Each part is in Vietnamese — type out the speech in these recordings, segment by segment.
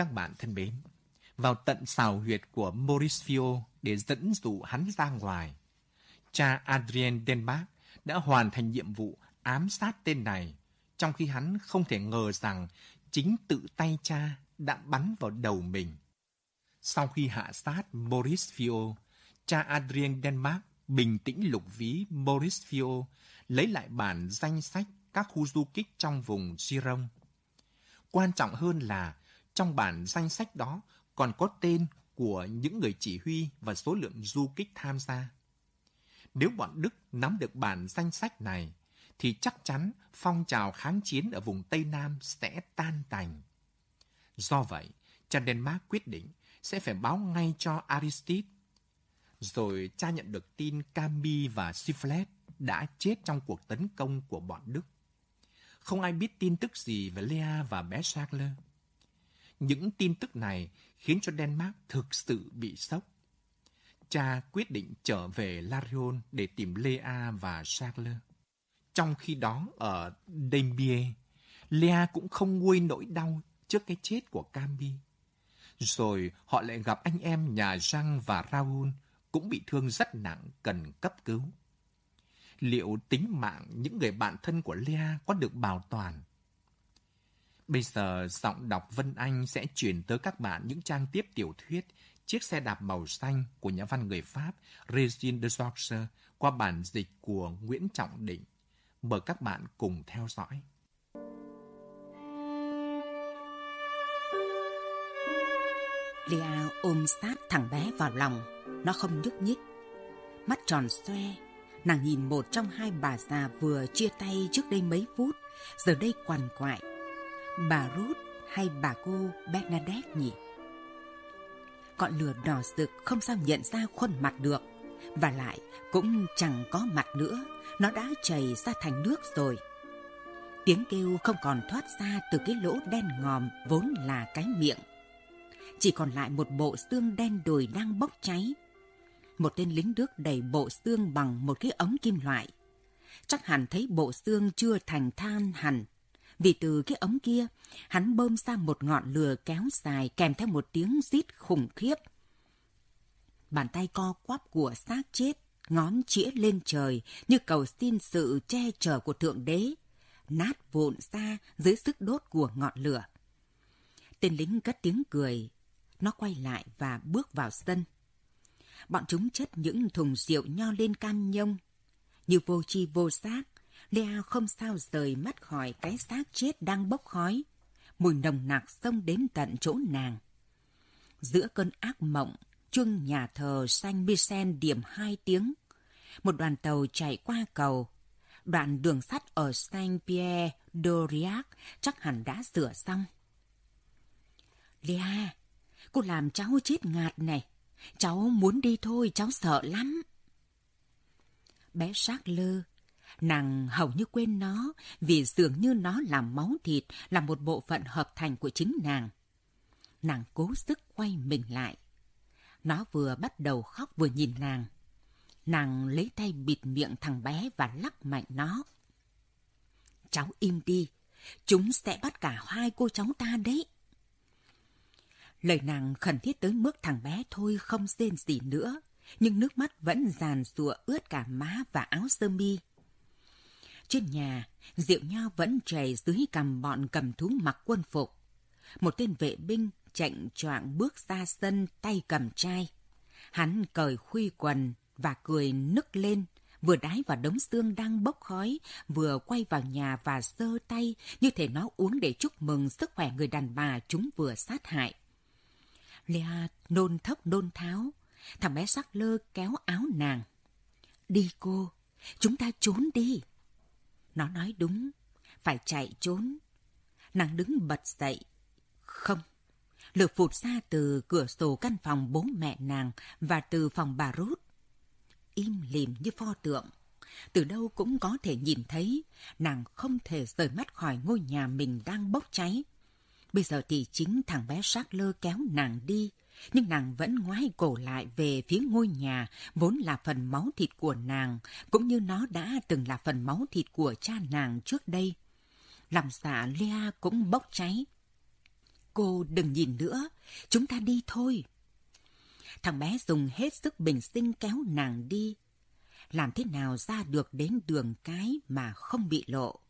Các bạn thân mến, vào tận xào huyệt của Mauricio để dẫn dụ hắn ra ngoài, cha Adrien Denmark đã hoàn thành nhiệm vụ ám sát tên này, trong khi hắn không thể ngờ rằng chính tự tay cha đã bắn vào đầu mình. Sau khi hạ sát Maurice Fio, cha Adrien Denmark bình tĩnh lục ví Maurice Fio lấy lại bản danh sách các khu du kích trong vùng Giron. Quan trọng hơn là trong bản danh sách đó còn có tên của những người chỉ huy và số lượng du kích tham gia. Nếu bọn Đức nắm được bản danh sách này, thì chắc chắn phong trào kháng chiến ở vùng Tây Nam sẽ tan tành. Do vậy, cha Denmark quyết định sẽ phải báo ngay cho Aristide. Rồi cha nhận được tin Cami và Siflet đã chết trong cuộc tấn công của bọn Đức. Không ai biết tin tức gì về Lea và bé Charles. Những tin tức này khiến cho Denmark thực sự bị sốc. Cha quyết định trở về Larion để tìm Lea và Charles. Trong khi đó ở Dembier, Lea cũng không nguôi nỗi đau trước cái chết của Cambi. Rồi họ lại gặp anh em nhà Jean và Raoul cũng bị thương rất nặng cần cấp cứu. Liệu tính mạng những người bạn thân của Lea có được bảo toàn? Bây giờ giọng đọc Vân Anh sẽ chuyển tới các bạn những trang tiếp tiểu thuyết Chiếc xe đạp màu xanh của nhà văn người Pháp Regine de Georges qua bản dịch của Nguyễn Trọng Định. Mời các bạn cùng theo dõi. Lia ôm sát thằng bé vào lòng, nó không nhúc nhích. Mắt tròn xoe, nàng nhìn một trong hai bà già vừa chia tay trước đây mấy phút, giờ đây quằn quại. Bà Ruth hay bà cô Bernadette nhỉ? Ngọn lửa đỏ rực không sao nhận ra khuôn mặt được, và lại cũng chẳng có mặt nữa, nó đã chảy ra thành nước rồi. Tiếng kêu không còn thoát ra từ cái lỗ đen ngòm vốn là cái miệng chỉ còn lại một bộ xương đen đùi đang bốc cháy. Một tên lính Đức đẩy bộ xương bằng một cái ống kim loại. Chắc hẳn thấy bộ xương chưa thành than hẳn. Vì từ cái ống kia, hắn bơm ra một ngọn lửa kéo dài kèm theo một tiếng rít khủng khiếp. Bàn tay co quắp của xác chết, ngón chĩa lên trời như cầu xin sự che chở của Thượng Đế, nát vụn ra dưới sức đốt của ngọn lửa. Tên lính cất tiếng cười, nó quay lại và bước vào sân. Bọn chúng chất những thùng rượu nho lên can nhông. Như vô chi vô giác, Lea không sao rời mắt khỏi cái xác chết đang bốc khói. Mùi nồng nặc xông đến tận chỗ nàng. Giữa cơn ác mộng, chuông nhà thờ Saint Michel điểm hai tiếng. Một đoàn tàu chạy qua cầu. Đoạn đường sắt ở Saint Pierre d'Aurillac chắc hẳn đã sửa xong. Lea, Cô làm cháu chết ngạt này. Cháu muốn đi thôi, cháu sợ lắm. Bé sát lơ, nàng hầu như quên nó vì dường như nó là máu thịt, là một bộ phận hợp thành của chính nàng. Nàng cố sức quay mình lại. Nó vừa bắt đầu khóc vừa nhìn nàng. Nàng lấy tay bịt miệng thằng bé và lắc mạnh nó. Cháu im đi, chúng sẽ bắt cả hai cô cháu ta đấy. Lời nàng khẩn thiết tới mức thằng bé thôi không rên gì nữa, nhưng nước mắt vẫn giàn rụa ướt cả má và áo sơ mi. Trên nhà, rượu nho vẫn chảy dưới cằm bọn cầm thú mặc quân phục. Một tên vệ binh chạy choạng bước ra sân tay cầm chai. Hắn cởi khuy quần và cười nức lên, vừa đái vào đống xương đang bốc khói, vừa quay vào nhà và sơ tay như thể nó uống để chúc mừng sức khỏe người đàn bà chúng vừa sát hại. Lea nôn thốc nôn tháo. Thằng bé sắc lơ kéo áo nàng. Đi cô, chúng ta trốn đi. Nó nói đúng, phải chạy trốn. Nàng đứng bật dậy. Không, lửa phụt ra từ cửa sổ căn phòng bố mẹ nàng và từ phòng bà Rút. Im lìm như pho tượng. Từ đâu cũng có thể nhìn thấy, nàng không thể rời mắt khỏi ngôi nhà mình đang bốc cháy. Bây giờ thì chính thằng bé sát lơ kéo nàng đi, nhưng nàng vẫn ngoái cổ lại về phía ngôi nhà vốn là phần máu thịt của nàng, cũng như nó đã từng là phần máu thịt của cha nàng trước đây. Lòng dạ Lea cũng bốc cháy. Cô đừng nhìn nữa, chúng ta đi thôi. Thằng bé dùng hết sức bình sinh kéo nàng đi. Làm thế nào ra được đến đường cái mà không bị lộ?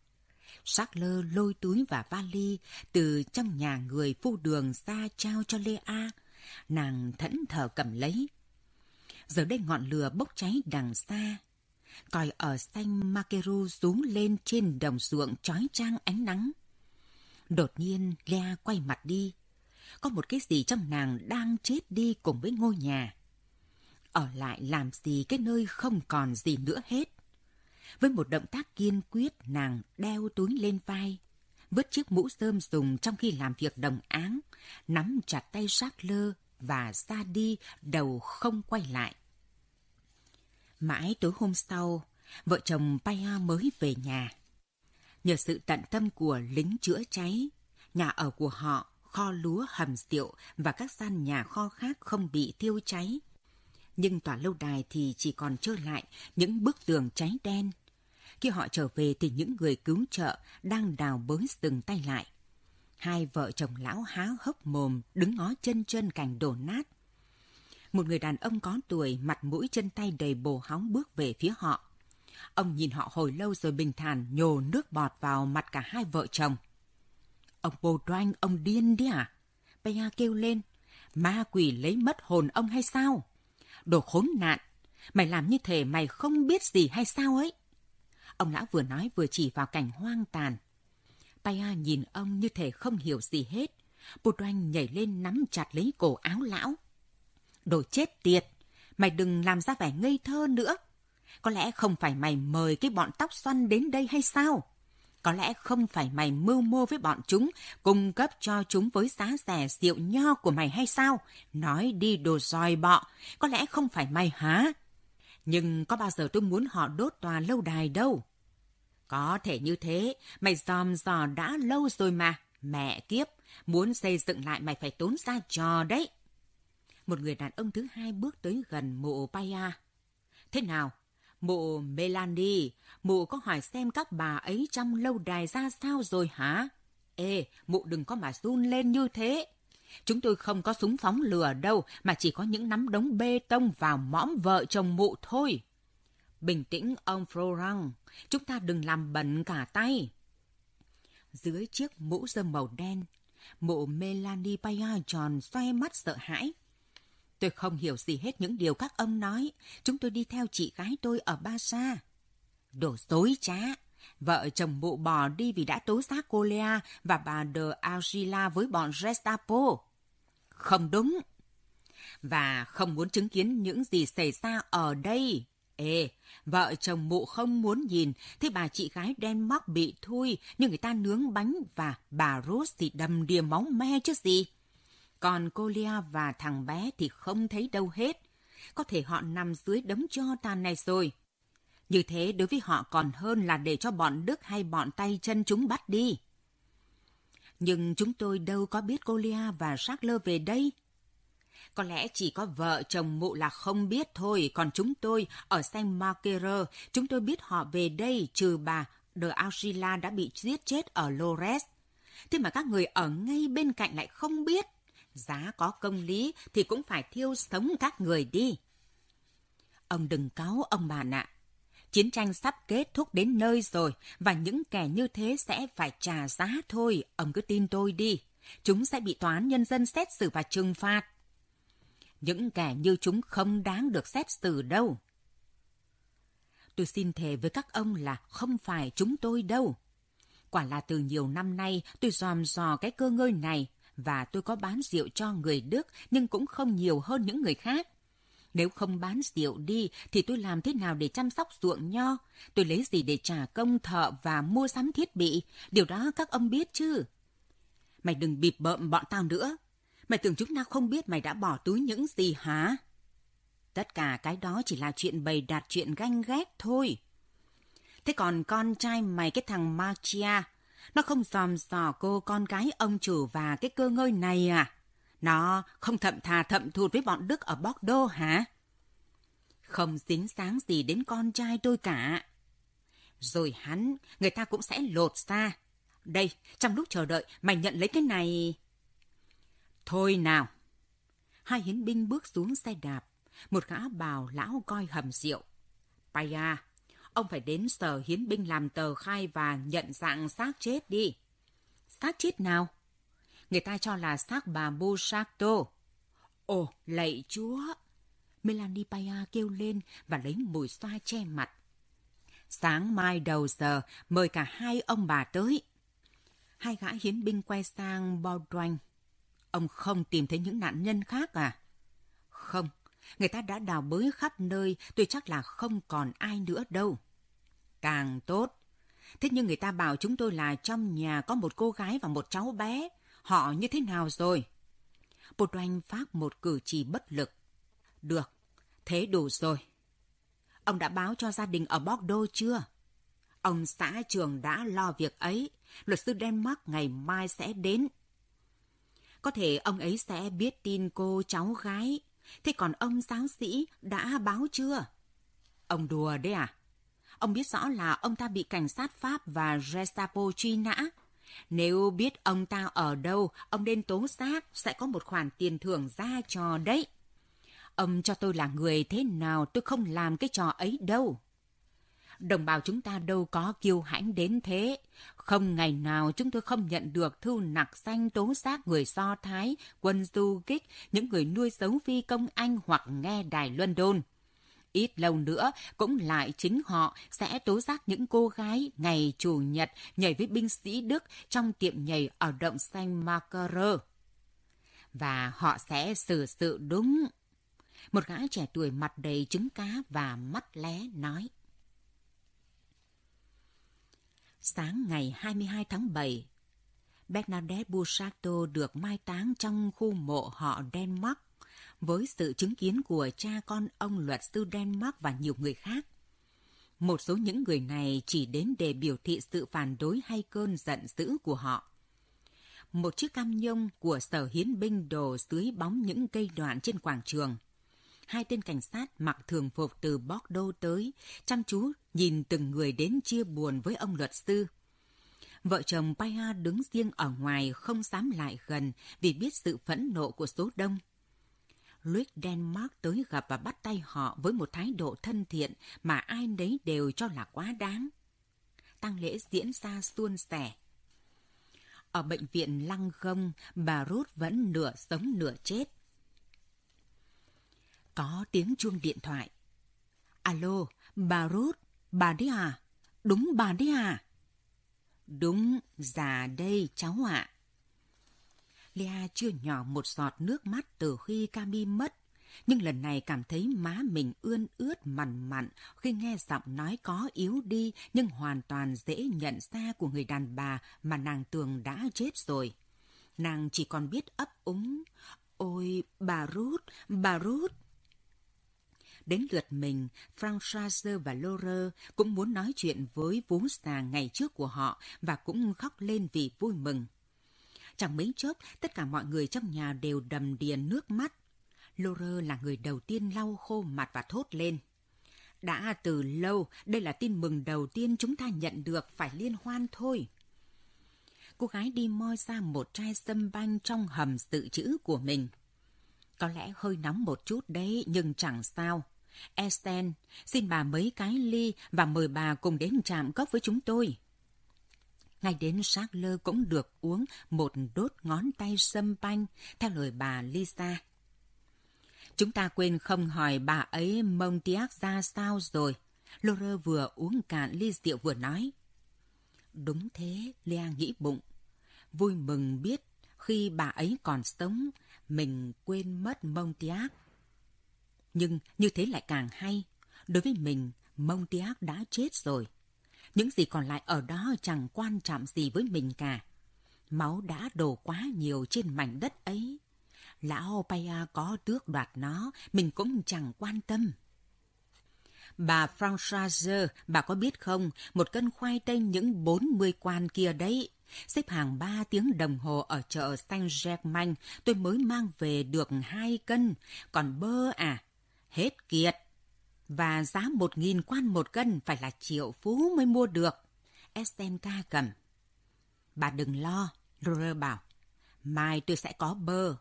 Sắc lơ lôi túi và vali từ trong nhà người phu đường ra trao cho Lê A. Nàng thẫn thờ cầm lấy. Giờ đây ngọn lửa bốc cháy đằng xa. Còi ở xanh Makeru rú lên trên đồng ruộng trói trang ánh nắng. Đột nhiên, Lea quay mặt đi. Có một cái gì trong nàng đang chết đi cùng với ngôi nhà. Ở lại làm gì cái nơi không còn gì nữa hết. Với một động tác kiên quyết, nàng đeo túi lên vai, vứt chiếc mũ rơm dùng trong khi làm việc đồng áng, nắm chặt tay sát lơ và ra đi, đầu không quay lại. Mãi tối hôm sau, vợ chồng Paya mới về nhà. Nhờ sự tận tâm của lính chữa cháy, nhà ở của họ, kho lúa hầm rượu và các gian nhà kho khác không bị thiêu cháy. Nhưng tòa lâu đài thì chỉ còn trơ lại những bức tường cháy đen. Khi họ trở về thì những người cứu trợ đang đào bới từng tay lại. Hai vợ chồng lão há hốc mồm, đứng ngó chân chân cành đổ nát. Một người đàn ông có tuổi, mặt mũi chân tay đầy bồ hóng bước về phía họ. Ông nhìn họ hồi lâu rồi bình thản nhổ nước bọt vào mặt cả hai vợ chồng. Ông bồ đoanh, ông điên đi à? Bea kêu lên. Ma quỷ lấy mất hồn ông hay sao? Đồ khốn nạn. Mày làm như thể mày không biết gì hay sao ấy? Ông lão vừa nói vừa chỉ vào cảnh hoang tàn. Paya nhìn ông như thể không hiểu gì hết. Bụt oanh nhảy lên nắm chặt lấy cổ áo lão. Đồ chết tiệt! Mày đừng làm ra vẻ ngây thơ nữa. Có lẽ không phải mày mời cái bọn tóc xoăn đến đây hay sao? Có lẽ không phải mày mưu mô với bọn chúng, cung cấp cho chúng với giá rẻ rượu nho của mày hay sao? Nói đi đồ dòi bọ, có lẽ không phải mày hả? Nhưng có bao giờ tôi muốn họ đốt tòa lâu đài đâu. Có thể như thế, mày dòm dò đã lâu rồi mà. Mẹ kiếp, muốn xây dựng lại mày phải tốn ra trò đấy. Một người đàn ông thứ hai bước tới gần mộ Paya. Thế nào? Mụ Melanie, mụ có hỏi xem các bà ấy trong lâu đài ra sao rồi hả? Ê, mụ đừng có mà run lên như thế. Chúng tôi không có súng phóng lửa đâu, mà chỉ có những nắm đống bê tông vào mõm vợ chồng mụ thôi. Bình tĩnh ông Florent, chúng ta đừng làm bẩn cả tay. Dưới chiếc mũ rơm màu đen, mụ Melanie Paya tròn xoay mắt sợ hãi. Tôi không hiểu gì hết những điều các ông nói. Chúng tôi đi theo chị gái tôi ở Ba Sa. Đồ dối trá. Vợ chồng mụ bò đi vì đã tố giác cô Lea và bà De Argila với bọn Gestapo. Không đúng. Và không muốn chứng kiến những gì xảy ra ở đây. Ê, vợ chồng mụ không muốn nhìn, thế bà chị gái đen móc bị thui, nhưng người ta nướng bánh và bà Rose thì đầm đìa máu me chứ gì. Còn cô Lia và thằng bé thì không thấy đâu hết. Có thể họ nằm dưới đống cho tàn này rồi. Như thế đối với họ còn hơn là để cho bọn Đức hay bọn tay chân chúng bắt đi. Nhưng chúng tôi đâu có biết cô Lia và lơ về đây. Có lẽ chỉ có vợ chồng mụ là không biết thôi, còn chúng tôi ở Saint Marquere, chúng tôi biết họ về đây trừ bà De Argila đã bị giết chết ở Lores. Thế mà các người ở ngay bên cạnh lại không biết giá có công lý thì cũng phải thiêu sống các người đi. Ông đừng cáu ông bà nạ. Chiến tranh sắp kết thúc đến nơi rồi và những kẻ như thế sẽ phải trả giá thôi, ông cứ tin tôi đi. Chúng sẽ bị tòa án nhân dân xét xử và trừng phạt. Những kẻ như chúng không đáng được xét xử đâu. Tôi xin thề với các ông là không phải chúng tôi đâu. Quả là từ nhiều năm nay, tôi dòm dò cái cơ ngơi này và tôi có bán rượu cho người Đức, nhưng cũng không nhiều hơn những người khác. Nếu không bán rượu đi, thì tôi làm thế nào để chăm sóc ruộng nho? Tôi lấy gì để trả công thợ và mua sắm thiết bị? Điều đó các ông biết chứ? Mày đừng bịp bợm bọn tao nữa. Mày tưởng chúng ta không biết mày đã bỏ túi những gì hả? Tất cả cái đó chỉ là chuyện bày đặt chuyện ganh ghét thôi. Thế còn con trai mày cái thằng Machia, nó không dòm dò cô con gái ông chủ và cái cơ ngơi này à? Nó không thậm thà thậm thụt với bọn Đức ở Bordeaux hả? Không dính sáng gì đến con trai tôi cả. Rồi hắn, người ta cũng sẽ lột ra. Đây, trong lúc chờ đợi, mày nhận lấy cái này. Thôi nào! Hai hiến binh bước xuống xe đạp. Một gã bào lão coi hầm rượu. Paya, à, ông phải đến sở hiến binh làm tờ khai và nhận dạng xác chết đi. Xác chết nào? Người ta cho là xác bà Busacto. Ồ, lạy chúa! Melanie Paya kêu lên và lấy mùi xoa che mặt. Sáng mai đầu giờ, mời cả hai ông bà tới. Hai gã hiến binh quay sang Baudouin. Ông không tìm thấy những nạn nhân khác à? Không, người ta đã đào bới khắp nơi, tôi chắc là không còn ai nữa đâu. Càng tốt. Thế nhưng người ta bảo chúng tôi là trong nhà có một cô gái và một cháu bé. Họ như thế nào rồi? Bột oanh phát một cử chỉ bất lực. Được, thế đủ rồi. Ông đã báo cho gia đình ở Bordeaux chưa? Ông xã trường đã lo việc ấy. Luật sư Denmark ngày mai sẽ đến. Có thể ông ấy sẽ biết tin cô cháu gái. Thế còn ông giáo sĩ đã báo chưa? Ông đùa đấy à? Ông biết rõ là ông ta bị cảnh sát Pháp và Gestapo truy nã. Nếu biết ông ta ở đâu, ông nên tố giác, sẽ có một khoản tiền thưởng ra cho đấy. Ông cho tôi là người thế nào tôi không làm cái trò ấy đâu. Đồng bào chúng ta đâu có kiêu hãnh đến thế. Không ngày nào chúng tôi không nhận được thư nặc xanh tố giác người Do Thái, quân du kích, những người nuôi sống phi công Anh hoặc nghe đài London. Ít lâu nữa cũng lại chính họ sẽ tố giác những cô gái ngày Chủ nhật nhảy với binh sĩ Đức trong tiệm nhảy ở động xanh Marker. Và họ sẽ xử sự đúng. Một gã trẻ tuổi mặt đầy trứng cá và mắt lé nói. Sáng ngày 22 tháng 7, Bernadette Busato được mai táng trong khu mộ họ Denmark với sự chứng kiến của cha con ông luật sư Denmark và nhiều người khác. Một số những người này chỉ đến để biểu thị sự phản đối hay cơn giận dữ của họ. Một chiếc cam nhông của sở hiến binh đổ dưới bóng những cây đoạn trên quảng trường. Hai tên cảnh sát mặc thường phục từ Bordeaux tới, chăm chú nhìn từng người đến chia buồn với ông luật sư. Vợ chồng Paya đứng riêng ở ngoài không dám lại gần vì biết sự phẫn nộ của số đông. Louis Denmark tới gặp và bắt tay họ với một thái độ thân thiện mà ai nấy đều cho là quá đáng. Tăng lễ diễn ra suôn sẻ. Ở bệnh viện Lăng Gông, bà Ruth vẫn nửa sống nửa chết. Có tiếng chuông điện thoại. Alo, bà Ruth, bà đấy à? Đúng bà đấy à? Đúng, già đây cháu ạ. À. Lea chưa nhỏ một giọt nước mắt từ khi Cami mất, nhưng lần này cảm thấy má mình ươn ướt mặn mặn khi nghe giọng nói có yếu đi nhưng hoàn toàn dễ nhận ra của người đàn bà mà nàng tưởng đã chết rồi. Nàng chỉ còn biết ấp úng. Ôi, bà Ruth, bà Ruth. Đến lượt mình, Françoise và Laura cũng muốn nói chuyện với vú già ngày trước của họ và cũng khóc lên vì vui mừng. Chẳng mấy chốc, tất cả mọi người trong nhà đều đầm đìa nước mắt. Laura là người đầu tiên lau khô mặt và thốt lên. Đã từ lâu, đây là tin mừng đầu tiên chúng ta nhận được, phải liên hoan thôi. Cô gái đi moi ra một chai sâm banh trong hầm dự trữ của mình. Có lẽ hơi nóng một chút đấy, nhưng chẳng sao. Esten, xin bà mấy cái ly và mời bà cùng đến trạm cốc với chúng tôi ngay đến sát lơ cũng được uống một đốt ngón tay sâm panh, theo lời bà Lisa. Chúng ta quên không hỏi bà ấy Montiac ra sao rồi. Laura vừa uống cạn ly rượu vừa nói. Đúng thế, Lea nghĩ bụng. Vui mừng biết khi bà ấy còn sống, mình quên mất Montiac. Nhưng như thế lại càng hay. Đối với mình, Montiac đã chết rồi. Những gì còn lại ở đó chẳng quan trọng gì với mình cả. Máu đã đổ quá nhiều trên mảnh đất ấy. Lão Paya có tước đoạt nó, mình cũng chẳng quan tâm. Bà Françoise, bà có biết không, một cân khoai tây những 40 quan kia đấy. Xếp hàng 3 tiếng đồng hồ ở chợ Saint-Germain, tôi mới mang về được 2 cân. Còn bơ à, hết kiệt và giá một nghìn quan một cân phải là triệu phú mới mua được. Estenka cầm. Bà đừng lo, Rơ bảo. Mai tôi sẽ có bơ.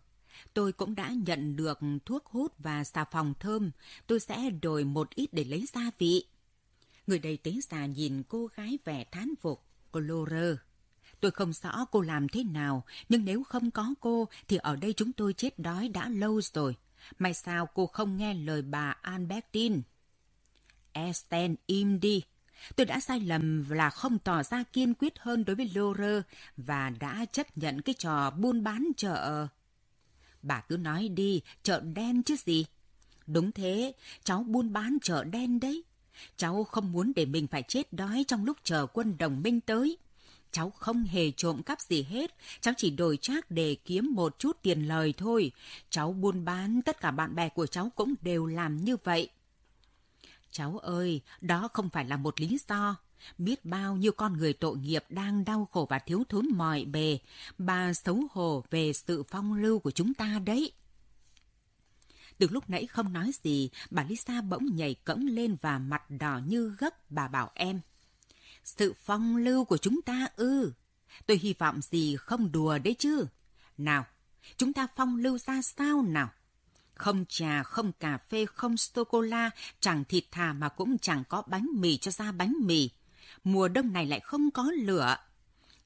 Tôi cũng đã nhận được thuốc hút và xà phòng thơm. Tôi sẽ đổi một ít để lấy gia vị. Người đầy tế già nhìn cô gái vẻ thán phục, cô lô rơ. Tôi không rõ cô làm thế nào, nhưng nếu không có cô thì ở đây chúng tôi chết đói đã lâu rồi. May sao cô không nghe lời bà Albertine? Esten im đi. Tôi đã sai lầm là không tỏ ra kiên quyết hơn đối với Lore và đã chấp nhận cái trò buôn bán chợ. Bà cứ nói đi, chợ đen chứ gì. Đúng thế, cháu buôn bán chợ đen đấy. Cháu không muốn để mình phải chết đói trong lúc chờ quân đồng minh tới. Cháu không hề trộm cắp gì hết, cháu chỉ đổi trác để kiếm một chút tiền lời thôi. Cháu buôn bán, tất cả bạn bè của cháu cũng đều làm như vậy. Cháu ơi, đó không phải là một lý do. Biết bao nhiêu con người tội nghiệp đang đau khổ và thiếu thốn mọi bề, bà xấu hổ về sự phong lưu của chúng ta đấy. Từ lúc nãy không nói gì, bà Lisa bỗng nhảy cẫng lên và mặt đỏ như gấc, bà bảo em. Sự phong lưu của chúng ta ư. Tôi hy vọng gì không đùa đấy chứ. Nào, chúng ta phong lưu ra sao nào? Không trà, không cà phê, không sô-cô-la, chẳng thịt thà mà cũng chẳng có bánh mì cho ra bánh mì. Mùa đông này lại không có lửa.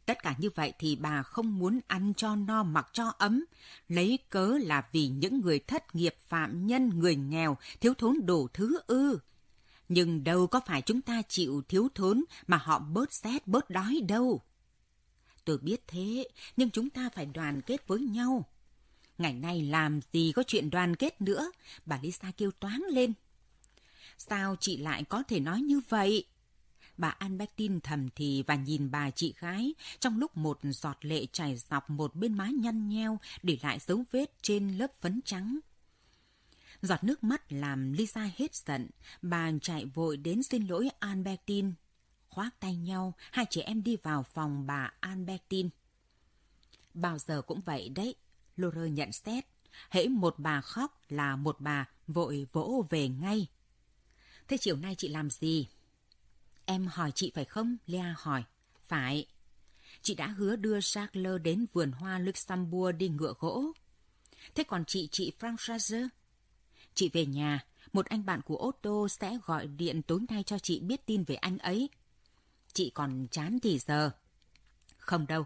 Tất cả như vậy thì bà không muốn ăn cho no mặc cho ấm, lấy cớ là vì những người thất nghiệp phạm nhân, người nghèo, thiếu thốn đủ thứ ư. Nhưng đâu có phải chúng ta chịu thiếu thốn mà họ bớt rét, bớt đói đâu. Tôi biết thế, nhưng chúng ta phải đoàn kết với nhau. Ngày nay làm gì có chuyện đoàn kết nữa, bà Lisa kêu toáng lên. Sao chị lại có thể nói như vậy? Bà Albertine thầm thì và nhìn bà chị gái trong lúc một giọt lệ chảy dọc một bên má nhăn nheo để lại dấu vết trên lớp phấn trắng. Giọt nước mắt làm Lisa hết giận, bà chạy vội đến xin lỗi Albertine. Khoác tay nhau, hai chị em đi vào phòng bà Albertine. Bao giờ cũng vậy đấy, Laura nhận xét. Hễ một bà khóc là một bà vội vỗ về ngay. Thế chiều nay chị làm gì? Em hỏi chị phải không? Lea hỏi. Phải. Chị đã hứa đưa Charles đến vườn hoa Luxembourg đi ngựa gỗ. Thế còn chị, chị Françoise? Chị về nhà, một anh bạn của Otto sẽ gọi điện tối nay cho chị biết tin về anh ấy. Chị còn chán thì giờ. Không đâu.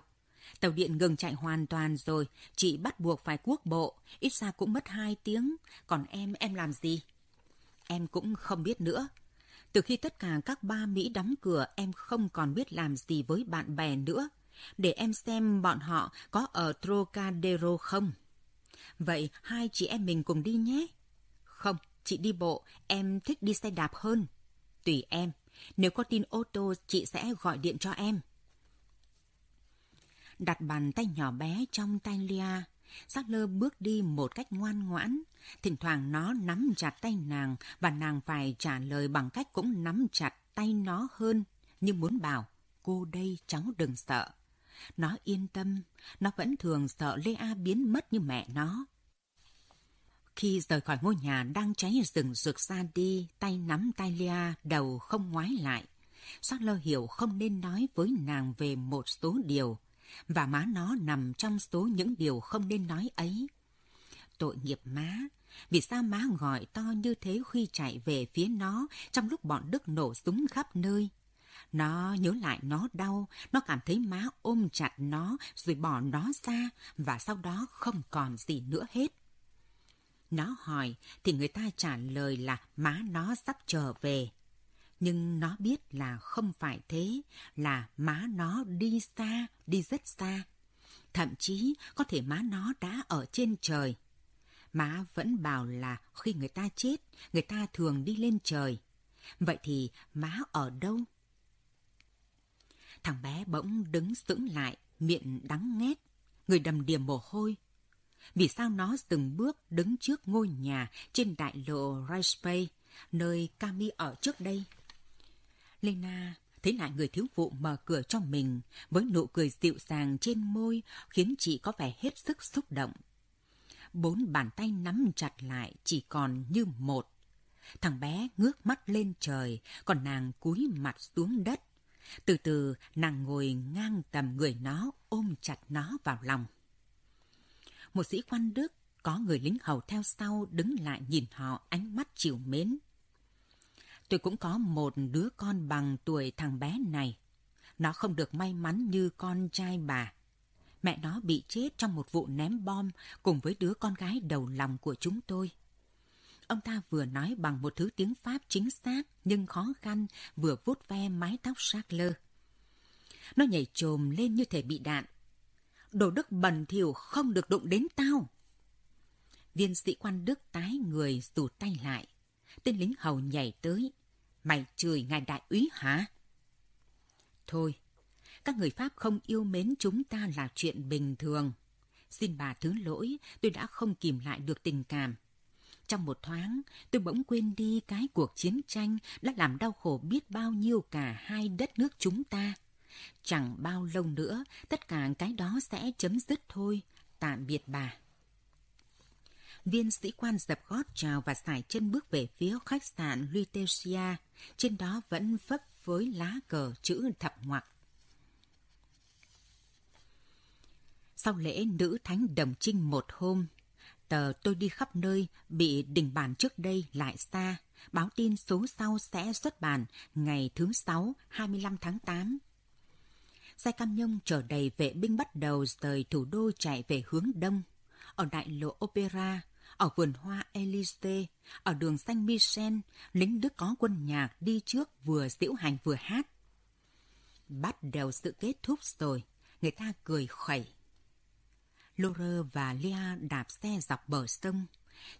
Tàu điện ngừng chạy hoàn toàn rồi, chị bắt buộc phải quốc bộ, ít ra cũng mất hai tiếng. Còn em, em làm gì? Em cũng không biết nữa. Từ khi tất cả các ba Mỹ đóng cửa, em không còn biết làm gì với bạn bè nữa. Để em xem bọn họ có ở Trocadero không. Vậy hai chị em mình cùng đi nhé. Chị đi bộ, em thích đi xe đạp hơn. Tùy em, nếu có tin ô tô chị sẽ gọi điện cho em. Đặt bàn tay nhỏ bé trong tay Lia, Giác lơ bước đi một cách ngoan ngoãn. Thỉnh thoảng nó nắm chặt tay nàng và nàng phải trả lời bằng cách cũng nắm chặt tay nó hơn, như muốn bảo, cô đây cháu đừng sợ. Nó yên tâm, nó vẫn thường sợ Lea biến mất như mẹ nó. Khi rời khỏi ngôi nhà đang cháy rừng rực ra đi, tay nắm tay Lia, đầu không ngoái lại. Xót lơ hiểu không nên nói với nàng về một số điều, và má nó nằm trong số những điều không nên nói ấy. Tội nghiệp má, vì sao má gọi to như thế khi chạy về phía nó trong lúc bọn Đức nổ súng khắp nơi? Nó nhớ lại nó đau, nó cảm thấy má ôm chặt nó rồi bỏ nó ra và sau đó không còn gì nữa hết. Nó hỏi thì người ta trả lời là má nó sắp trở về. Nhưng nó biết là không phải thế, là má nó đi xa, đi rất xa. Thậm chí có thể má nó đã ở trên trời. Má vẫn bảo là khi người ta chết, người ta thường đi lên trời. Vậy thì má ở đâu? Thằng bé bỗng đứng sững lại, miệng đắng nghét, người đầm đìa mồ hôi. Vì sao nó từng bước đứng trước ngôi nhà trên đại lộ Rice nơi Cami ở trước đây? Lena thấy lại người thiếu phụ mở cửa cho mình với nụ cười dịu dàng trên môi khiến chị có vẻ hết sức xúc động. Bốn bàn tay nắm chặt lại chỉ còn như một. Thằng bé ngước mắt lên trời, còn nàng cúi mặt xuống đất. Từ từ, nàng ngồi ngang tầm người nó, ôm chặt nó vào lòng. Một sĩ quan Đức Có người lính hầu theo sau đứng lại nhìn họ ánh mắt chiều mến. Tôi cũng có một đứa con bằng tuổi thằng bé này. Nó không được may mắn như con trai bà. Mẹ nó bị chết trong một vụ ném bom cùng với đứa con gái đầu lòng của chúng tôi. Ông ta vừa nói bằng một thứ tiếng Pháp chính xác nhưng khó khăn, vừa vuốt ve mái tóc sát lơ. Nó nhảy trồm lên như thể bị đạn. Đồ đức bẩn thỉu không được đụng đến tao. Viên sĩ quan Đức tái người rụt tay lại. Tên lính hầu nhảy tới. Mày chửi ngài đại úy hả? Thôi, các người Pháp không yêu mến chúng ta là chuyện bình thường. Xin bà thứ lỗi, tôi đã không kìm lại được tình cảm. Trong một thoáng, tôi bỗng quên đi cái cuộc chiến tranh đã làm đau khổ biết bao nhiêu cả hai đất nước chúng ta. Chẳng bao lâu nữa, tất cả cái đó sẽ chấm dứt thôi. Tạm biệt bà. Viên sĩ quan dập gót chào và xài chân bước về phía khách sạn Lutetia. Trên đó vẫn phấp với lá cờ chữ thập ngoặc. Sau lễ nữ thánh đồng trinh một hôm, tờ tôi đi khắp nơi bị đình bản trước đây lại xa, báo tin số sau sẽ xuất bản ngày thứ Sáu 25 tháng 8. Xe cam nhông chở đầy vệ binh bắt đầu rời thủ đô chạy về hướng đông. Ở đại lộ Opera, ở vườn hoa Elysee, ở đường xanh Michel, lính Đức có quân nhạc đi trước vừa diễu hành vừa hát. Bắt đầu sự kết thúc rồi, người ta cười khẩy. Laura và Lia đạp xe dọc bờ sông.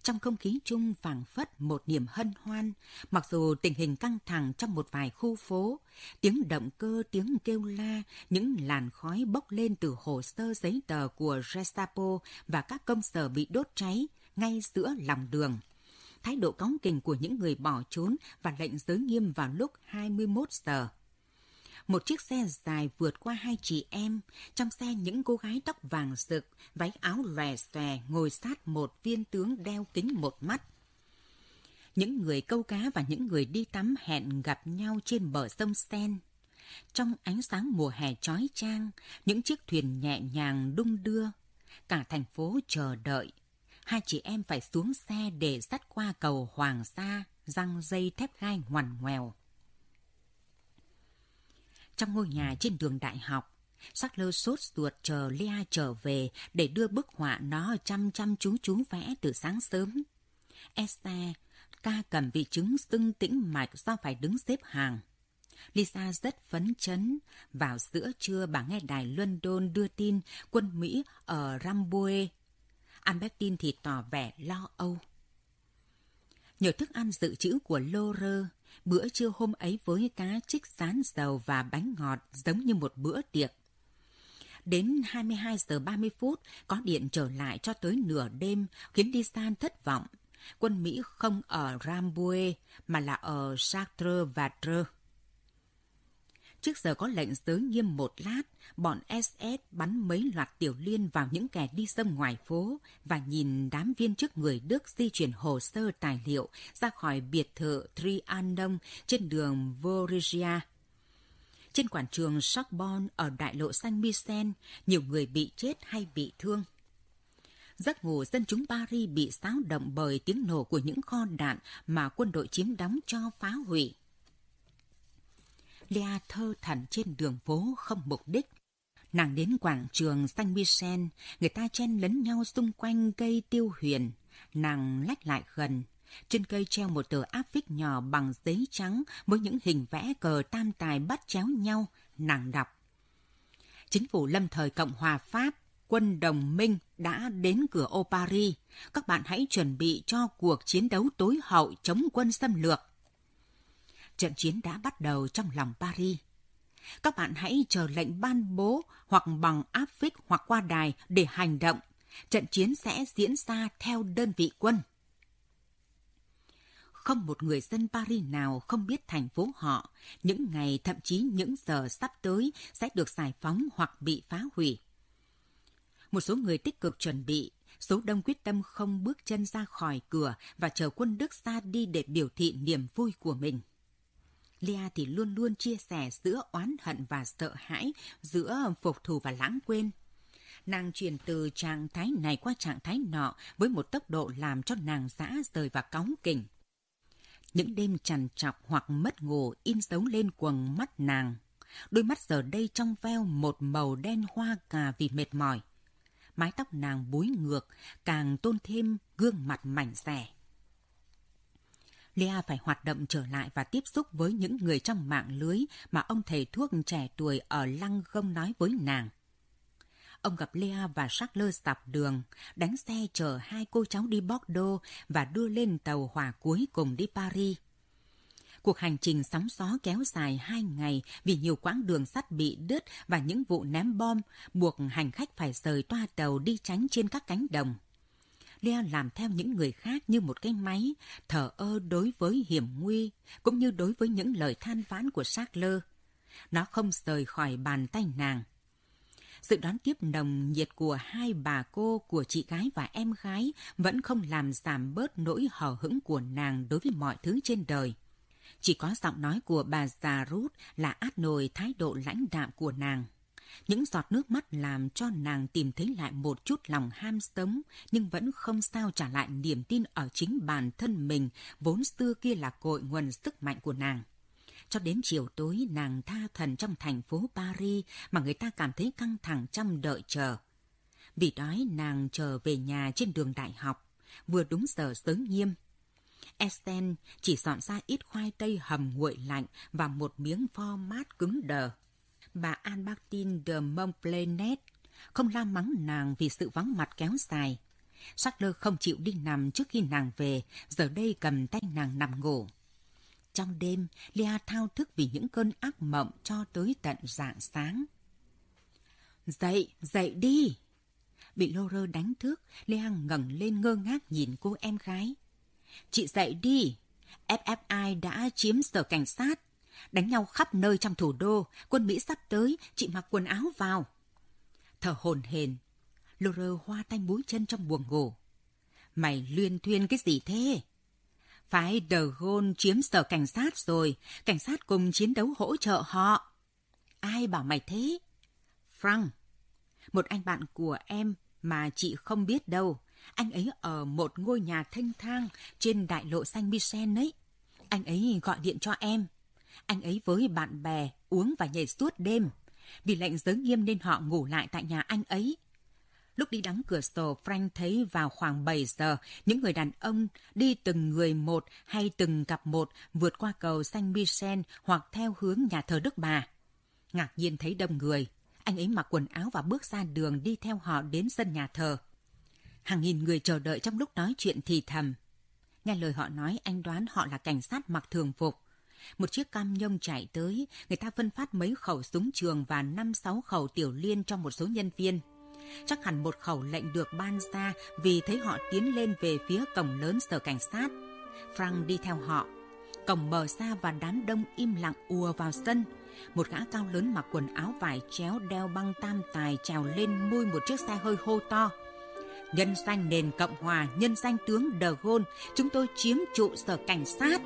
Trong không khí chung phảng phất một niềm hân hoan, mặc dù tình hình căng thẳng trong một vài khu phố, tiếng động cơ, tiếng kêu la, những làn khói bốc lên từ hồ sơ giấy tờ của Gestapo và các công sở bị đốt cháy ngay giữa lòng đường. Thái độ cóng kình của những người bỏ trốn và lệnh giới nghiêm vào lúc 21 giờ một chiếc xe dài vượt qua hai chị em, trong xe những cô gái tóc vàng rực, váy áo lòe xòe ngồi sát một viên tướng đeo kính một mắt. Những người câu cá và những người đi tắm hẹn gặp nhau trên bờ sông Sen. Trong ánh sáng mùa hè trói trang, những chiếc thuyền nhẹ nhàng đung đưa. Cả thành phố chờ đợi. Hai chị em phải xuống xe để dắt qua cầu Hoàng Sa, răng dây thép gai ngoằn ngoèo. Trong ngôi nhà trên đường đại học, Sắc lơ sốt ruột chờ Lea trở về để đưa bức họa nó chăm chăm chú chú vẽ từ sáng sớm. Esther ca cầm vị chứng sưng tĩnh mạch do phải đứng xếp hàng. Lisa rất phấn chấn. Vào giữa trưa bà nghe đài London đưa tin quân Mỹ ở Rambouillet. Albertine thì tỏ vẻ lo âu. Nhờ thức ăn dự trữ của Lore, Bữa trưa hôm ấy với cá trích rán dầu và bánh ngọt giống như một bữa tiệc. Đến 22 giờ 30 phút, có điện trở lại cho tới nửa đêm, khiến Lisan thất vọng. Quân Mỹ không ở Rambouillet, mà là ở Chartres và Dreux. Trước giờ có lệnh giới nghiêm một lát, bọn SS bắn mấy loạt tiểu liên vào những kẻ đi sông ngoài phố và nhìn đám viên chức người Đức di chuyển hồ sơ tài liệu ra khỏi biệt thự Trianon trên đường Vorigia. Trên quảng trường Sorbonne ở đại lộ Saint Michel, nhiều người bị chết hay bị thương. Giấc ngủ dân chúng Paris bị xáo động bởi tiếng nổ của những kho đạn mà quân đội chiếm đóng cho phá hủy. Lea thơ thẩn trên đường phố không mục đích. Nàng đến quảng trường Saint Michel, người ta chen lấn nhau xung quanh cây tiêu huyền. Nàng lách lại gần. Trên cây treo một tờ áp phích nhỏ bằng giấy trắng với những hình vẽ cờ tam tài bắt chéo nhau. Nàng đọc. Chính phủ lâm thời Cộng hòa Pháp, quân đồng minh đã đến cửa ô Paris. Các bạn hãy chuẩn bị cho cuộc chiến đấu tối hậu chống quân xâm lược trận chiến đã bắt đầu trong lòng Paris. Các bạn hãy chờ lệnh ban bố hoặc bằng áp phích hoặc qua đài để hành động. Trận chiến sẽ diễn ra theo đơn vị quân. Không một người dân Paris nào không biết thành phố họ, những ngày thậm chí những giờ sắp tới sẽ được giải phóng hoặc bị phá hủy. Một số người tích cực chuẩn bị, số đông quyết tâm không bước chân ra khỏi cửa và chờ quân Đức ra đi để biểu thị niềm vui của mình. Lia thì luôn luôn chia sẻ giữa oán hận và sợ hãi, giữa phục thù và lãng quên. Nàng chuyển từ trạng thái này qua trạng thái nọ với một tốc độ làm cho nàng dã rời và cóng kỉnh. Những đêm trằn trọc hoặc mất ngủ in dấu lên quầng mắt nàng. Đôi mắt giờ đây trong veo một màu đen hoa cà vì mệt mỏi. Mái tóc nàng búi ngược, càng tôn thêm gương mặt mảnh rẻ. Lea phải hoạt động trở lại và tiếp xúc với những người trong mạng lưới mà ông thầy thuốc trẻ tuổi ở Lăng không nói với nàng. Ông gặp Lea và Charles dọc đường, đánh xe chở hai cô cháu đi Bordeaux và đưa lên tàu hỏa cuối cùng đi Paris. Cuộc hành trình sóng gió kéo dài hai ngày vì nhiều quãng đường sắt bị đứt và những vụ ném bom buộc hành khách phải rời toa tàu đi tránh trên các cánh đồng. Lea làm theo những người khác như một cái máy, thở ơ đối với hiểm nguy, cũng như đối với những lời than vãn của Sackler. Nó không rời khỏi bàn tay nàng. Sự đón tiếp nồng nhiệt của hai bà cô, của chị gái và em gái vẫn không làm giảm bớt nỗi hờ hững của nàng đối với mọi thứ trên đời. Chỉ có giọng nói của bà già Ruth là át nồi thái độ lãnh đạm của nàng. Những giọt nước mắt làm cho nàng tìm thấy lại một chút lòng ham sống, nhưng vẫn không sao trả lại niềm tin ở chính bản thân mình, vốn xưa kia là cội nguồn sức mạnh của nàng. Cho đến chiều tối, nàng tha thần trong thành phố Paris mà người ta cảm thấy căng thẳng trong đợi chờ. Vì đói, nàng chờ về nhà trên đường đại học, vừa đúng giờ sớm nghiêm. Esten chỉ dọn ra ít khoai tây hầm nguội lạnh và một miếng pho mát cứng đờ bà Anne Martin de Montplanet không la mắng nàng vì sự vắng mặt kéo dài. Sackler không chịu đi nằm trước khi nàng về, giờ đây cầm tay nàng nằm ngủ. Trong đêm, Lea thao thức vì những cơn ác mộng cho tới tận rạng sáng. Dậy, dậy đi! Bị Laura đánh thức, Lea ngẩng lên ngơ ngác nhìn cô em gái. Chị dậy đi! FFI đã chiếm sở cảnh sát đánh nhau khắp nơi trong thủ đô, quân Mỹ sắp tới, chị mặc quần áo vào. Thở hồn hền, Laura hoa tay múi chân trong buồng ngủ. Mày luyên thuyên cái gì thế? Phải De Gaulle chiếm sở cảnh sát rồi, cảnh sát cùng chiến đấu hỗ trợ họ. Ai bảo mày thế? Frank, một anh bạn của em mà chị không biết đâu. Anh ấy ở một ngôi nhà thanh thang trên đại lộ Saint Michel ấy. Anh ấy gọi điện cho em anh ấy với bạn bè uống và nhảy suốt đêm. Vì lệnh giới nghiêm nên họ ngủ lại tại nhà anh ấy. Lúc đi đóng cửa sổ, Frank thấy vào khoảng 7 giờ, những người đàn ông đi từng người một hay từng cặp một vượt qua cầu Saint Michel hoặc theo hướng nhà thờ Đức Bà. Ngạc nhiên thấy đông người, anh ấy mặc quần áo và bước ra đường đi theo họ đến sân nhà thờ. Hàng nghìn người chờ đợi trong lúc nói chuyện thì thầm. Nghe lời họ nói, anh đoán họ là cảnh sát mặc thường phục. Một chiếc cam nhông chạy tới, người ta phân phát mấy khẩu súng trường và năm sáu khẩu tiểu liên cho một số nhân viên. Chắc hẳn một khẩu lệnh được ban ra vì thấy họ tiến lên về phía cổng lớn sở cảnh sát. Frank đi theo họ. Cổng mở ra và đám đông im lặng ùa vào sân. Một gã cao lớn mặc quần áo vải chéo đeo băng tam tài trèo lên mui một chiếc xe hơi hô to. Nhân danh nền Cộng Hòa, nhân danh tướng De Gaulle, chúng tôi chiếm trụ sở cảnh sát.